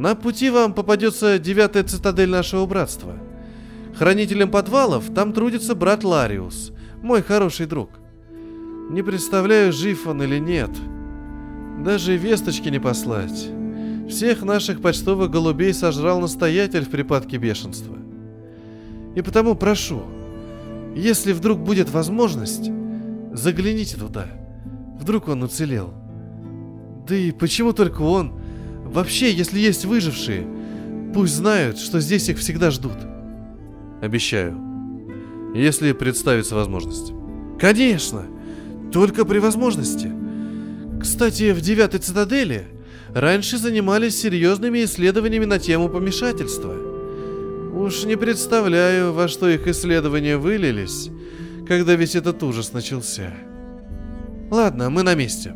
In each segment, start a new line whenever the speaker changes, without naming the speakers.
На пути вам попадется девятая цитадель нашего братства. Хранителем подвалов там трудится брат Лариус, мой хороший друг. Не представляю, жив он или нет. Даже весточки не послать. Всех наших почтовых голубей сожрал настоятель в припадке бешенства. И потому прошу, если вдруг будет возможность, загляните туда. Вдруг он уцелел. Да и почему только он? Вообще, если есть выжившие, пусть знают, что здесь их всегда ждут. Обещаю. Если представится возможность. Конечно! Только при возможности. Кстати, в девятой цитадели раньше занимались серьезными исследованиями на тему помешательства. Уж не представляю, во что их исследования вылились, когда весь этот ужас начался. Ладно, мы на месте.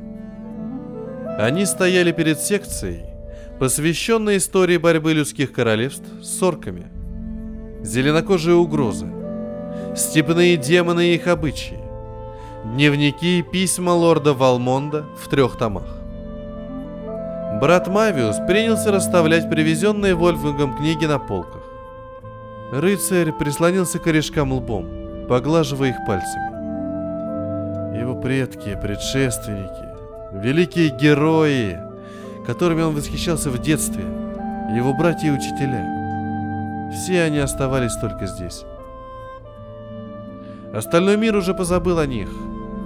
Они стояли перед секцией, посвященной истории борьбы людских королевств с сорками. Зеленокожие угрозы, степные демоны и их обычаи, дневники и письма лорда Валмонда в трех томах. Брат Мавиус принялся расставлять привезенные Вольфгангом книги на полках. Рыцарь прислонился к корешкам лбом, поглаживая их пальцами. Его предки, предшественники, великие герои, которыми он восхищался в детстве, его братья и учителя. Все они оставались только здесь. Остальной мир уже позабыл о них,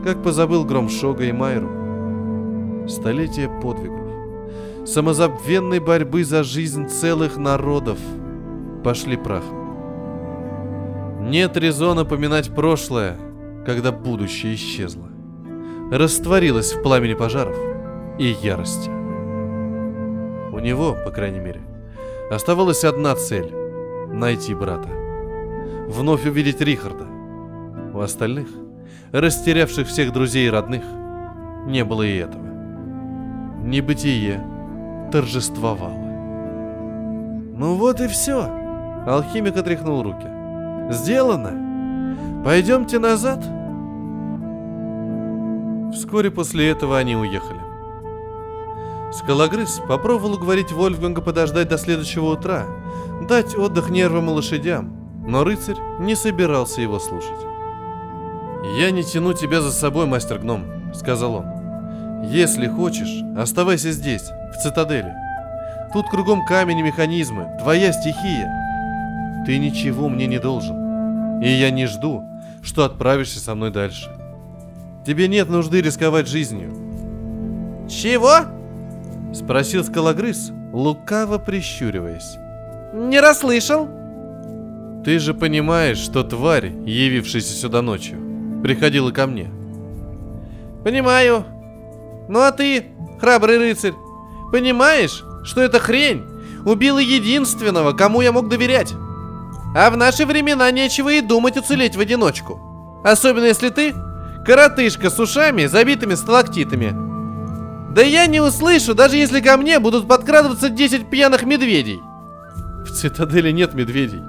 как позабыл Громшога и Майру. Столетия подвигов, самозабвенной борьбы за жизнь целых народов пошли прахом. Нет резона поминать прошлое, когда будущее исчезло. Растворилось в пламени пожаров и ярости. У него, по крайней мере, оставалась одна цель — найти брата. Вновь увидеть Рихарда. У остальных, растерявших всех друзей и родных, не было и этого. Небытие торжествовало. Ну вот и все. Алхимик отряхнул руки. Сделано. Пойдемте назад. Вскоре после этого они уехали. Скалогрыз попробовал уговорить Вольфганга подождать до следующего утра, дать отдых нервам и лошадям, но рыцарь не собирался его слушать. «Я не тяну тебя за собой, мастер-гном», — сказал он. «Если хочешь, оставайся здесь, в цитадели. Тут кругом камень и механизмы, твоя стихия. Ты ничего мне не должен. И я не жду, что отправишься со мной дальше. Тебе нет нужды рисковать жизнью».
«Чего?»
— спросил скалогрыз, лукаво прищуриваясь.
«Не расслышал?»
«Ты же понимаешь, что тварь, явившаяся сюда ночью, приходила ко мне».
«Понимаю. Ну а ты, храбрый рыцарь, понимаешь, что эта хрень убила единственного, кому я мог доверять? А в наши времена нечего и думать уцелеть в одиночку. Особенно если ты коротышка с ушами, забитыми сталактитами. Да я не услышу, даже если ко мне будут подкрадываться 10 пьяных медведей.
В цитадели нет медведей.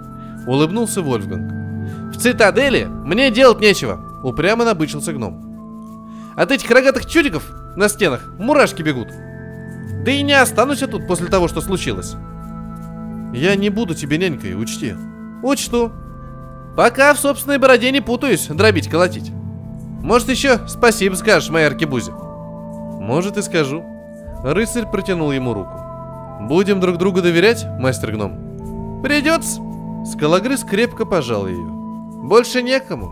Улыбнулся Вольфганг.
В цитадели мне делать нечего. Упрямо набычился гном. От этих рогатых чудиков на стенах мурашки бегут. Да и не останусь я тут после того, что случилось.
Я не буду тебе нянькой, учти.
Учту. Пока в собственной бороде не путаюсь, дробить, колотить. Может, еще спасибо скажешь моей аркебузе.
Может и скажу. Рыцарь протянул ему руку. Будем друг другу доверять, мастер гном?
Придется.
Скалогрыз крепко пожал ее.
Больше некому.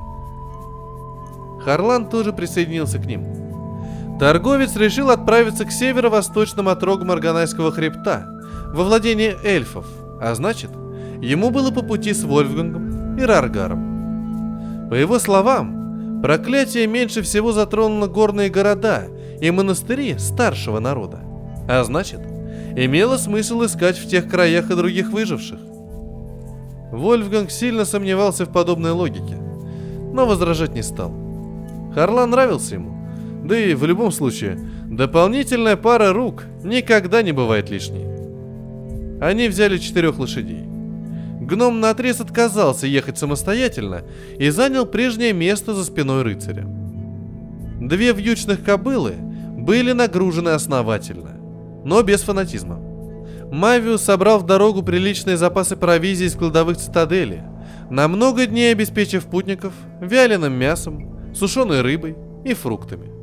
Харлан тоже присоединился к ним. Торговец решил отправиться к северо-восточному отрогу Марганайского хребта, во владение эльфов, а значит, ему было по пути с Вольфгангом и Раргаром. По его словам, проклятие меньше всего затронуло горные города и монастыри старшего народа, а значит, имело смысл искать в тех краях и других выживших. Вольфганг сильно сомневался в подобной логике, но возражать не стал. Харлан нравился ему, да и в любом случае, дополнительная пара рук никогда не бывает лишней. Они взяли четырех лошадей. Гном на отрез отказался ехать самостоятельно и занял прежнее место за спиной рыцаря. Две вьючных кобылы были нагружены основательно, но без фанатизма. Мавиус собрал в дорогу приличные запасы провизии из кладовых цитадели, на много дней обеспечив путников вяленым мясом, сушеной рыбой и фруктами.